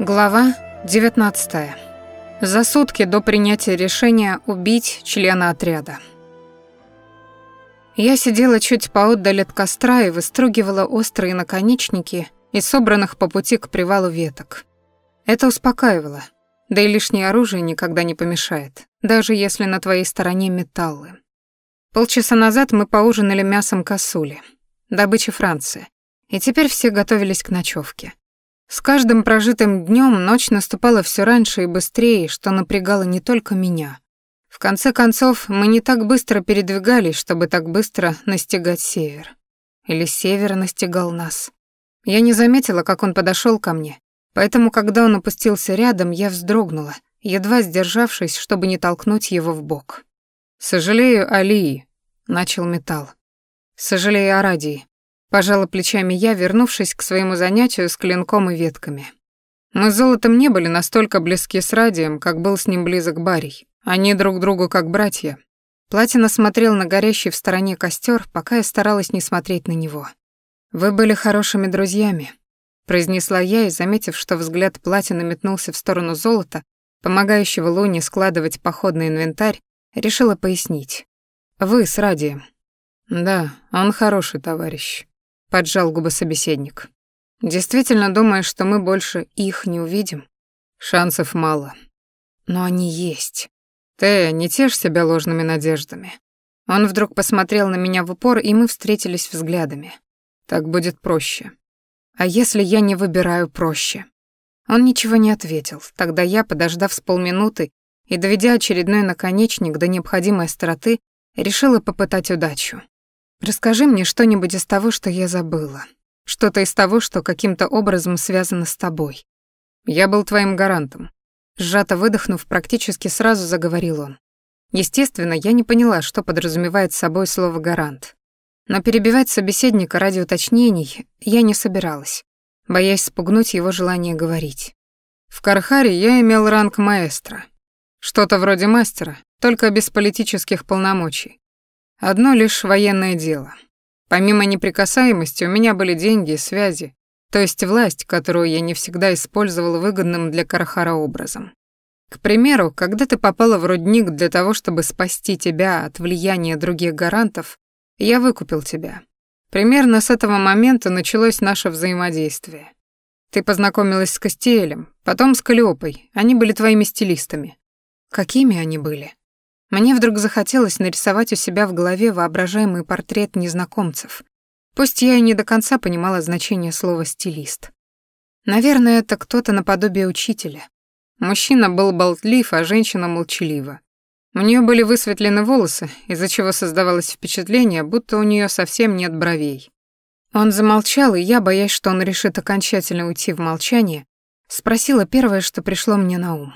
Глава 19. За сутки до принятия решения убить члена отряда. Я сидела чуть поотдаль от костра и выстругивала острые наконечники из собранных по пути к привалу веток. Это успокаивало, да и лишнее оружие никогда не помешает, даже если на твоей стороне металлы. Полчаса назад мы поужинали мясом косули, добычи Франции, и теперь все готовились к ночевке. С каждым прожитым днем ночь наступала все раньше и быстрее, что напрягало не только меня. В конце концов, мы не так быстро передвигались, чтобы так быстро настигать север. Или север настигал нас. Я не заметила, как он подошел ко мне, поэтому, когда он опустился рядом, я вздрогнула, едва сдержавшись, чтобы не толкнуть его в бок. «Сожалею, Алии», — начал металл. «Сожалею о. Пожала плечами я, вернувшись к своему занятию с клинком и ветками. Мы с Золотом не были настолько близки с Радием, как был с ним близок Барий. Они друг другу как братья. Платина смотрел на горящий в стороне костер, пока я старалась не смотреть на него. «Вы были хорошими друзьями», — произнесла я и, заметив, что взгляд Платина метнулся в сторону золота, помогающего Луне складывать походный инвентарь, решила пояснить. «Вы с Радием». «Да, он хороший товарищ», поджал губы собеседник. Действительно думаешь, что мы больше их не увидим? Шансов мало. Но они есть. Ты не тешь себя ложными надеждами. Он вдруг посмотрел на меня в упор, и мы встретились взглядами. Так будет проще. А если я не выбираю проще? Он ничего не ответил. Тогда я, подождав с полминуты и доведя очередной наконечник до необходимой остроты, решила попытать удачу. Расскажи мне что-нибудь из того, что я забыла. Что-то из того, что каким-то образом связано с тобой. Я был твоим гарантом. Сжато выдохнув, практически сразу заговорил он. Естественно, я не поняла, что подразумевает собой слово «гарант». Но перебивать собеседника ради уточнений я не собиралась, боясь спугнуть его желание говорить. В Кархаре я имел ранг маэстро. Что-то вроде мастера, только без политических полномочий. Одно лишь военное дело. Помимо неприкасаемости у меня были деньги и связи, то есть власть, которую я не всегда использовала выгодным для Карахара образом. К примеру, когда ты попала в рудник для того, чтобы спасти тебя от влияния других гарантов, я выкупил тебя. Примерно с этого момента началось наше взаимодействие. Ты познакомилась с Костелем, потом с Калиопой, они были твоими стилистами. Какими они были? Мне вдруг захотелось нарисовать у себя в голове воображаемый портрет незнакомцев. Пусть я и не до конца понимала значение слова «стилист». Наверное, это кто-то наподобие учителя. Мужчина был болтлив, а женщина молчалива. У нее были высветлены волосы, из-за чего создавалось впечатление, будто у нее совсем нет бровей. Он замолчал, и я, боясь, что он решит окончательно уйти в молчание, спросила первое, что пришло мне на ум.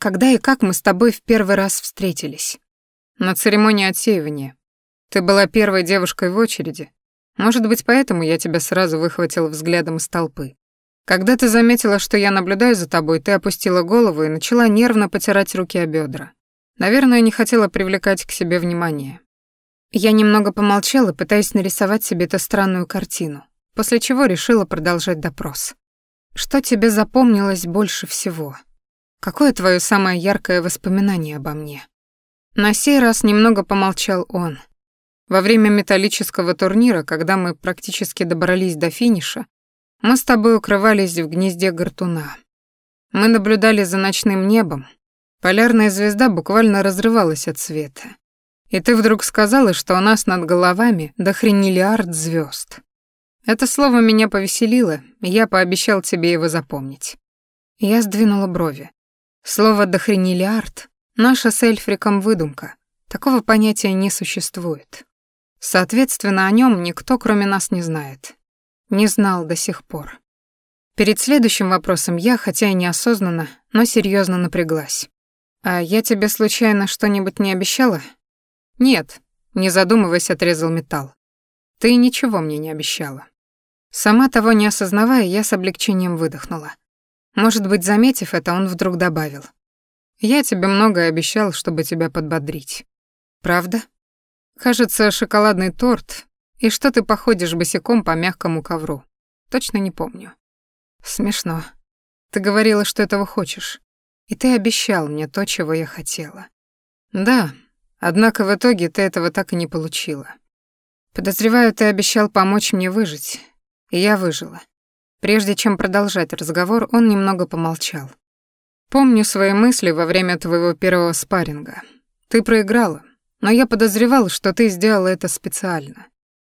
Когда и как мы с тобой в первый раз встретились? На церемонии отсеивания. Ты была первой девушкой в очереди. Может быть, поэтому я тебя сразу выхватил взглядом из толпы. Когда ты заметила, что я наблюдаю за тобой, ты опустила голову и начала нервно потирать руки о бедра. Наверное, не хотела привлекать к себе внимание. Я немного помолчала, пытаясь нарисовать себе эту странную картину, после чего решила продолжать допрос. Что тебе запомнилось больше всего? Какое твое самое яркое воспоминание обо мне? На сей раз немного помолчал он. Во время металлического турнира, когда мы практически добрались до финиша, мы с тобой укрывались в гнезде гортуна. Мы наблюдали за ночным небом. Полярная звезда буквально разрывалась от света. И ты вдруг сказала, что у нас над головами дохрениллиард звезд. Это слово меня повеселило, и я пообещал тебе его запомнить. Я сдвинула брови. Слово «дохренилиард» — наша с Эльфриком выдумка. Такого понятия не существует. Соответственно, о нем никто, кроме нас, не знает. Не знал до сих пор. Перед следующим вопросом я, хотя и неосознанно, но серьезно напряглась. «А я тебе случайно что-нибудь не обещала?» «Нет», — не задумываясь, отрезал металл. «Ты ничего мне не обещала». Сама того не осознавая, я с облегчением выдохнула. Может быть, заметив это, он вдруг добавил. «Я тебе многое обещал, чтобы тебя подбодрить». «Правда?» «Кажется, шоколадный торт, и что ты походишь босиком по мягкому ковру. Точно не помню». «Смешно». Ты говорила, что этого хочешь. И ты обещал мне то, чего я хотела. Да, однако в итоге ты этого так и не получила. Подозреваю, ты обещал помочь мне выжить. И я выжила. Прежде чем продолжать разговор, он немного помолчал. Помню свои мысли во время твоего первого спарринга. Ты проиграла, но я подозревал, что ты сделала это специально.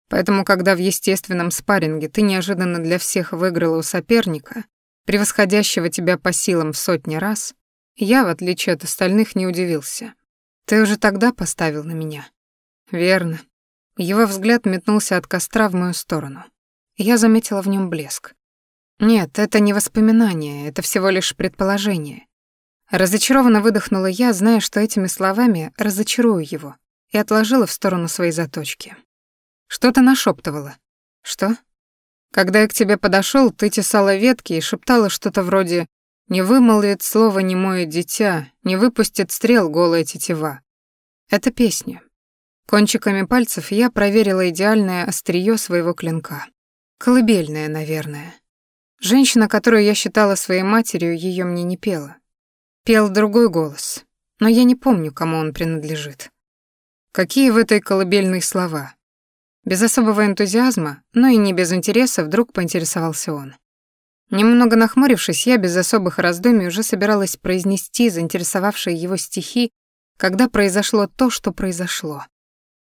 Поэтому, когда в естественном спарринге ты неожиданно для всех выиграла у соперника, превосходящего тебя по силам в сотни раз, я, в отличие от остальных, не удивился. Ты уже тогда поставил на меня. Верно. Его взгляд метнулся от костра в мою сторону. Я заметила в нем блеск. Нет, это не воспоминание, это всего лишь предположение. Разочарованно выдохнула я, зная, что этими словами разочарую его, и отложила в сторону свои заточки. Что-то нашептывала. Что? Когда я к тебе подошел, ты тесала ветки и шептала что-то вроде «Не вымолвит слово немое дитя, не выпустит стрел голая тетива». Это песня. Кончиками пальцев я проверила идеальное острие своего клинка. Колыбельная, наверное. Женщина, которую я считала своей матерью, ее мне не пела. Пел другой голос, но я не помню, кому он принадлежит. Какие в этой колыбельной слова? Без особого энтузиазма, но и не без интереса, вдруг поинтересовался он. Немного нахмурившись, я без особых раздумий уже собиралась произнести заинтересовавшие его стихи, когда произошло то, что произошло.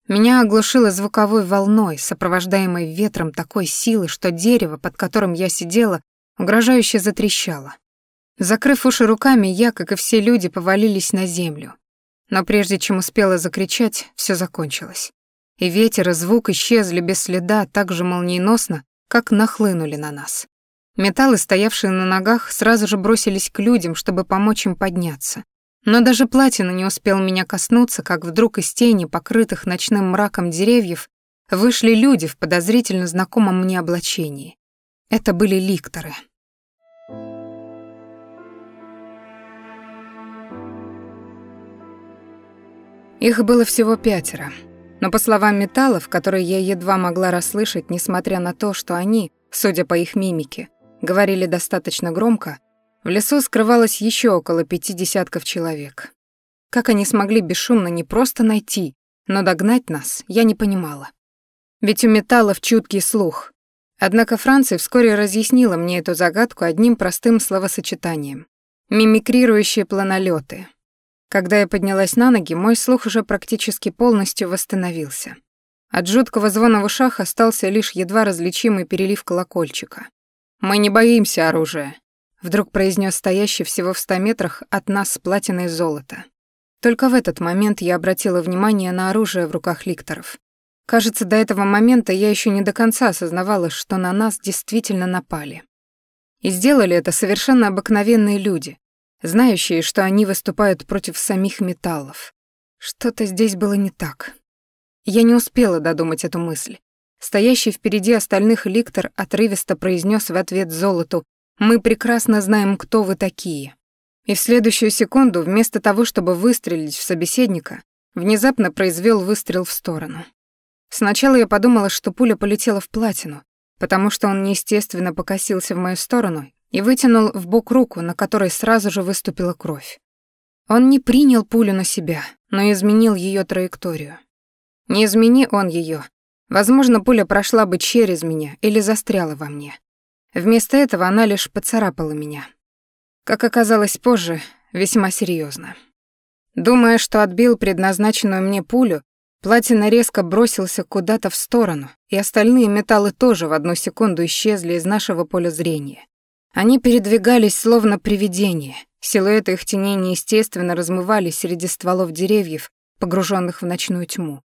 Меня оглушило звуковой волной, сопровождаемой ветром такой силы, что дерево, под которым я сидела, угрожающе затрещало. Закрыв уши руками, я, как и все люди, повалились на землю. Но прежде чем успела закричать, все закончилось и ветер и звук исчезли без следа так же молниеносно, как нахлынули на нас. Металлы, стоявшие на ногах, сразу же бросились к людям, чтобы помочь им подняться. Но даже платина не успел меня коснуться, как вдруг из тени, покрытых ночным мраком деревьев, вышли люди в подозрительно знакомом мне облачении. Это были ликторы. Их было всего пятеро — но по словам металлов, которые я едва могла расслышать, несмотря на то, что они, судя по их мимике, говорили достаточно громко, в лесу скрывалось еще около пяти десятков человек. Как они смогли бесшумно не просто найти, но догнать нас, я не понимала. Ведь у металлов чуткий слух. Однако Франция вскоре разъяснила мне эту загадку одним простым словосочетанием. Мимикрирующие планолеты, когда я поднялась на ноги, мой слух уже практически полностью восстановился. От жуткого звона в ушах остался лишь едва различимый перелив колокольчика. «Мы не боимся оружия», — вдруг произнес стоящий всего в ста метрах от нас с платиной золота. Только в этот момент я обратила внимание на оружие в руках ликторов. Кажется, до этого момента я еще не до конца осознавала, что на нас действительно напали. И сделали это совершенно обыкновенные люди, знающие, что они выступают против самих металлов. Что-то здесь было не так. Я не успела додумать эту мысль. Стоящий впереди остальных ликтор отрывисто произнес в ответ золоту «Мы прекрасно знаем, кто вы такие». И в следующую секунду, вместо того, чтобы выстрелить в собеседника, внезапно произвел выстрел в сторону. Сначала я подумала, что пуля полетела в платину, потому что он неестественно покосился в мою сторону и вытянул в бок руку, на которой сразу же выступила кровь. Он не принял пулю на себя, но изменил ее траекторию. Не измени он ее, возможно, пуля прошла бы через меня или застряла во мне. Вместо этого она лишь поцарапала меня. Как оказалось позже, весьма серьезно. Думая, что отбил предназначенную мне пулю, Платина резко бросился куда-то в сторону, и остальные металлы тоже в одну секунду исчезли из нашего поля зрения. Они передвигались словно привидения. Силуэты их теней неестественно размывались среди стволов деревьев, погруженных в ночную тьму.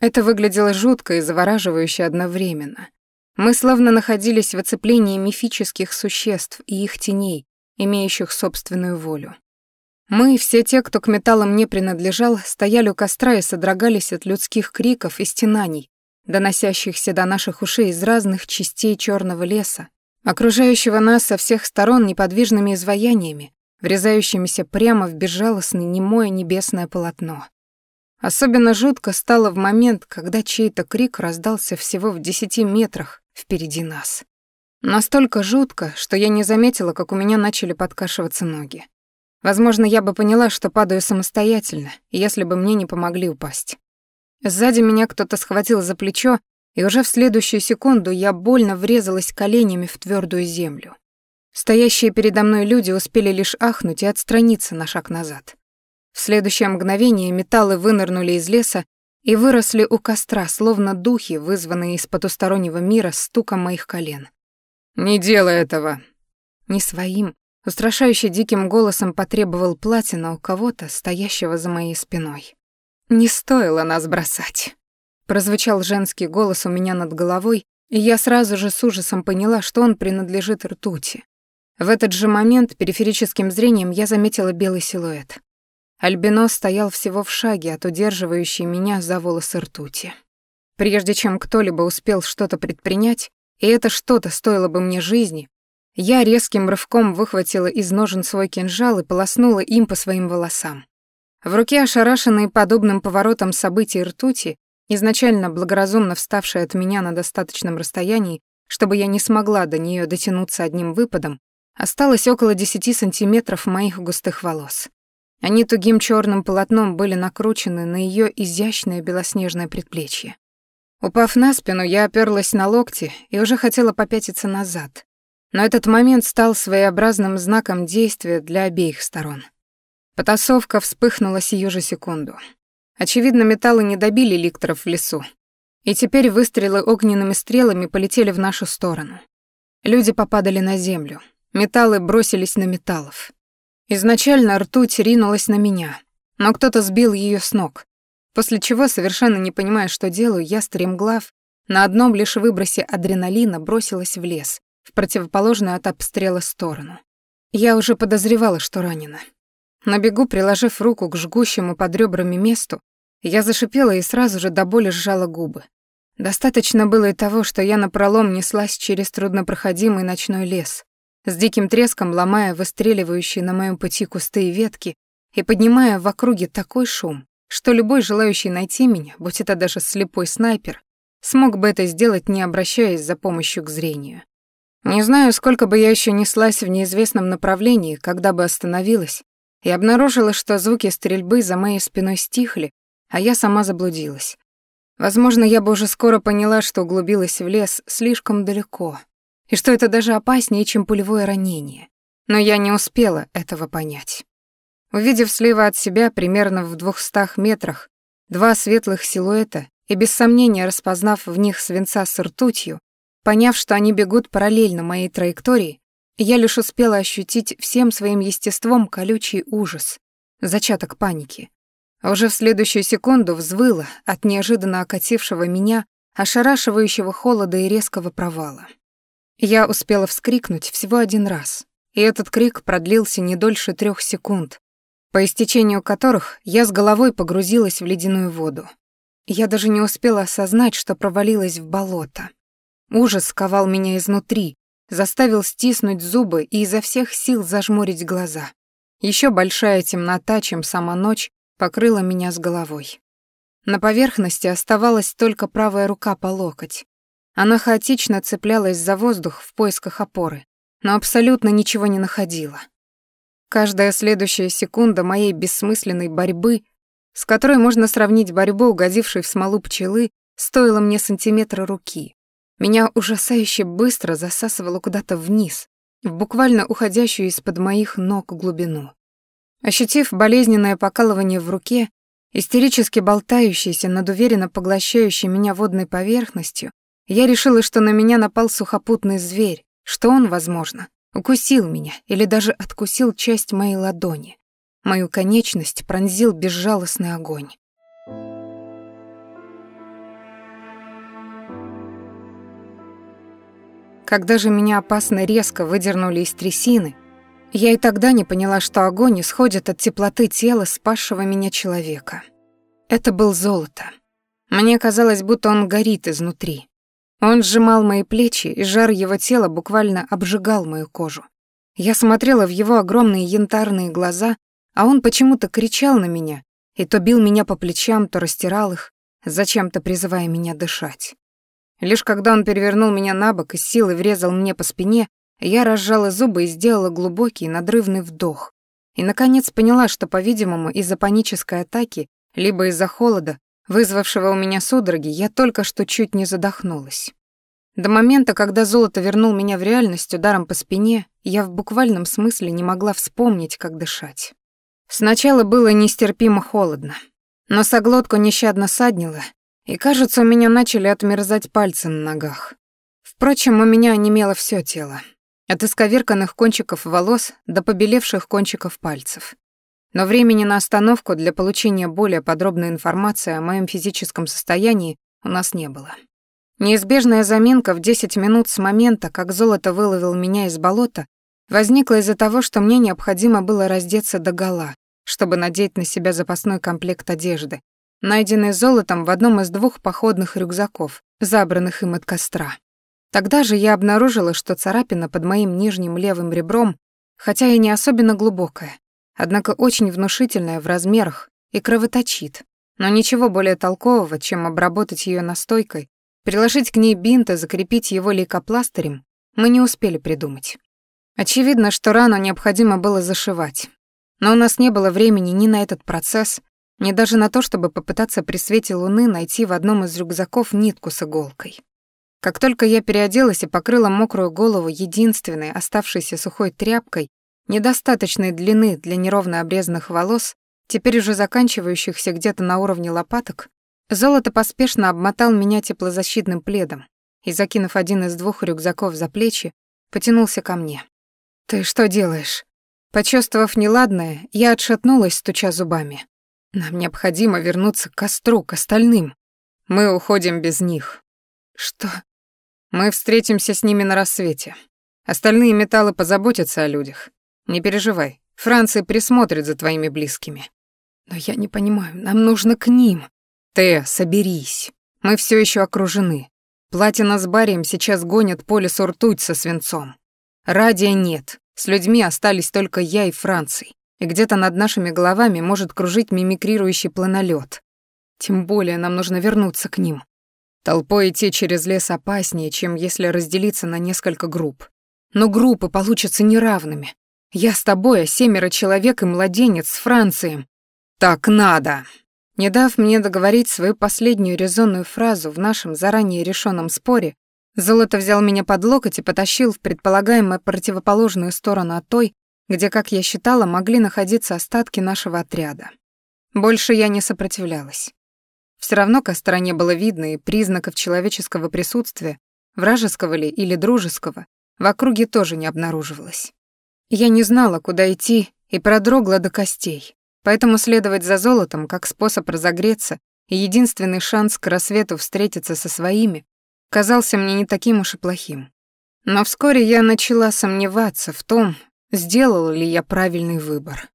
Это выглядело жутко и завораживающе одновременно. Мы словно находились в оцеплении мифических существ и их теней, имеющих собственную волю. Мы, все те, кто к металлам не принадлежал, стояли у костра и содрогались от людских криков и стенаний, доносящихся до наших ушей из разных частей черного леса, окружающего нас со всех сторон неподвижными изваяниями, врезающимися прямо в безжалостное немое небесное полотно. Особенно жутко стало в момент, когда чей-то крик раздался всего в десяти метрах впереди нас. Настолько жутко, что я не заметила, как у меня начали подкашиваться ноги. Возможно, я бы поняла, что падаю самостоятельно, если бы мне не помогли упасть. Сзади меня кто-то схватил за плечо, и уже в следующую секунду я больно врезалась коленями в твердую землю. Стоящие передо мной люди успели лишь ахнуть и отстраниться на шаг назад. В следующее мгновение металлы вынырнули из леса и выросли у костра, словно духи, вызванные из потустороннего мира стуком моих колен. «Не делай этого!» Не своим, устрашающе диким голосом потребовал платина у кого-то, стоящего за моей спиной. «Не стоило нас бросать!» Прозвучал женский голос у меня над головой, и я сразу же с ужасом поняла, что он принадлежит ртути. В этот же момент периферическим зрением я заметила белый силуэт. Альбинос стоял всего в шаге от удерживающей меня за волосы ртути. Прежде чем кто-либо успел что-то предпринять, и это что-то стоило бы мне жизни, я резким рывком выхватила из ножен свой кинжал и полоснула им по своим волосам. В руке, ошарашенной подобным поворотом событий ртути, изначально благоразумно вставшей от меня на достаточном расстоянии, чтобы я не смогла до нее дотянуться одним выпадом, Осталось около десяти сантиметров моих густых волос. Они тугим черным полотном были накручены на ее изящное белоснежное предплечье. Упав на спину, я оперлась на локти и уже хотела попятиться назад. Но этот момент стал своеобразным знаком действия для обеих сторон. Потасовка вспыхнула сию же секунду. Очевидно, металлы не добили ликторов в лесу. И теперь выстрелы огненными стрелами полетели в нашу сторону. Люди попадали на землю. Металлы бросились на металлов. Изначально ртуть ринулась на меня, но кто-то сбил ее с ног, после чего, совершенно не понимая, что делаю, я, стремглав, на одном лишь выбросе адреналина бросилась в лес, в противоположную от обстрела сторону. Я уже подозревала, что ранена. На бегу, приложив руку к жгущему под ребрами месту, я зашипела и сразу же до боли сжала губы. Достаточно было и того, что я напролом неслась через труднопроходимый ночной лес, с диким треском ломая выстреливающие на моем пути кусты и ветки и поднимая в округе такой шум, что любой желающий найти меня, будь это даже слепой снайпер, смог бы это сделать, не обращаясь за помощью к зрению. Не знаю, сколько бы я еще неслась в неизвестном направлении, когда бы остановилась, и обнаружила, что звуки стрельбы за моей спиной стихли, а я сама заблудилась. Возможно, я бы уже скоро поняла, что углубилась в лес слишком далеко, и что это даже опаснее, чем пулевое ранение. Но я не успела этого понять. Увидев слева от себя, примерно в двухстах метрах, два светлых силуэта и без сомнения распознав в них свинца с ртутью, поняв, что они бегут параллельно моей траектории, я лишь успела ощутить всем своим естеством колючий ужас, зачаток паники. А уже в следующую секунду взвыла от неожиданно окатившего меня, ошарашивающего холода и резкого провала. Я успела вскрикнуть всего один раз, и этот крик продлился не дольше трех секунд, по истечению которых я с головой погрузилась в ледяную воду. Я даже не успела осознать, что провалилась в болото. Ужас сковал меня изнутри, заставил стиснуть зубы и изо всех сил зажмурить глаза. Еще большая темнота, чем сама ночь, покрыла меня с головой. На поверхности оставалась только правая рука по локоть, она хаотично цеплялась за воздух в поисках опоры, но абсолютно ничего не находила. Каждая следующая секунда моей бессмысленной борьбы, с которой можно сравнить борьбу, угодившей в смолу пчелы, стоила мне сантиметра руки. Меня ужасающе быстро засасывало куда-то вниз, в буквально уходящую из-под моих ног глубину. Ощутив болезненное покалывание в руке, истерически болтающейся над уверенно поглощающей меня водной поверхностью, я решила, что на меня напал сухопутный зверь, что он, возможно, укусил меня или даже откусил часть моей ладони. Мою конечность пронзил безжалостный огонь. Когда же меня опасно резко выдернули из трясины, я и тогда не поняла, что огонь исходит от теплоты тела спасшего меня человека. Это был золото. Мне казалось, будто он горит изнутри. Он сжимал мои плечи, и жар его тела буквально обжигал мою кожу. Я смотрела в его огромные янтарные глаза, а он почему-то кричал на меня и то бил меня по плечам, то растирал их, зачем-то призывая меня дышать. Лишь когда он перевернул меня на бок и силой врезал мне по спине, я разжала зубы и сделала глубокий, надрывный вдох. И, наконец, поняла, что, по-видимому, из-за панической атаки, либо из-за холода, вызвавшего у меня судороги, я только что чуть не задохнулась. До момента, когда золото вернул меня в реальность ударом по спине, я в буквальном смысле не могла вспомнить, как дышать. Сначала было нестерпимо холодно, но соглотку нещадно саднило, и, кажется, у меня начали отмерзать пальцы на ногах. Впрочем, у меня онемело все тело, от исковерканных кончиков волос до побелевших кончиков пальцев. Но времени на остановку для получения более подробной информации о моем физическом состоянии у нас не было. Неизбежная заминка в 10 минут с момента, как золото выловил меня из болота, возникла из-за того, что мне необходимо было раздеться до гола, чтобы надеть на себя запасной комплект одежды, найденный золотом в одном из двух походных рюкзаков, забранных им от костра. Тогда же я обнаружила, что царапина под моим нижним левым ребром, хотя и не особенно глубокая, однако очень внушительная в размерах и кровоточит, но ничего более толкового, чем обработать ее настойкой Приложить к ней бинт и закрепить его лейкопластырем мы не успели придумать. Очевидно, что рану необходимо было зашивать. Но у нас не было времени ни на этот процесс, ни даже на то, чтобы попытаться при свете луны найти в одном из рюкзаков нитку с иголкой. Как только я переоделась и покрыла мокрую голову единственной оставшейся сухой тряпкой, недостаточной длины для неровно обрезанных волос, теперь уже заканчивающихся где-то на уровне лопаток, Золото поспешно обмотал меня теплозащитным пледом и, закинув один из двух рюкзаков за плечи, потянулся ко мне. «Ты что делаешь?» Почувствовав неладное, я отшатнулась, стуча зубами. «Нам необходимо вернуться к костру, к остальным. Мы уходим без них». «Что?» «Мы встретимся с ними на рассвете. Остальные металлы позаботятся о людях. Не переживай, Франция присмотрит за твоими близкими». «Но я не понимаю, нам нужно к ним». «Ты, соберись. Мы все еще окружены. Платина с Барием сейчас гонят по лесу ртуть со свинцом. Радия нет. С людьми остались только я и Франций. И где-то над нашими головами может кружить мимикрирующий планолет. Тем более нам нужно вернуться к ним. Толпой идти через лес опаснее, чем если разделиться на несколько групп. Но группы получатся неравными. Я с тобой, а семеро человек и младенец с Францием. Так надо. Не дав мне договорить свою последнюю резонную фразу в нашем заранее решенном споре, Золото взял меня под локоть и потащил в предполагаемую противоположную сторону от той, где, как я считала, могли находиться остатки нашего отряда. Больше я не сопротивлялась. Все равно костра не было видно и признаков человеческого присутствия, вражеского ли или дружеского, в округе тоже не обнаруживалось. Я не знала, куда идти, и продрогла до костей. Поэтому следовать за золотом как способ разогреться и единственный шанс к рассвету встретиться со своими казался мне не таким уж и плохим. Но вскоре я начала сомневаться в том, сделала ли я правильный выбор.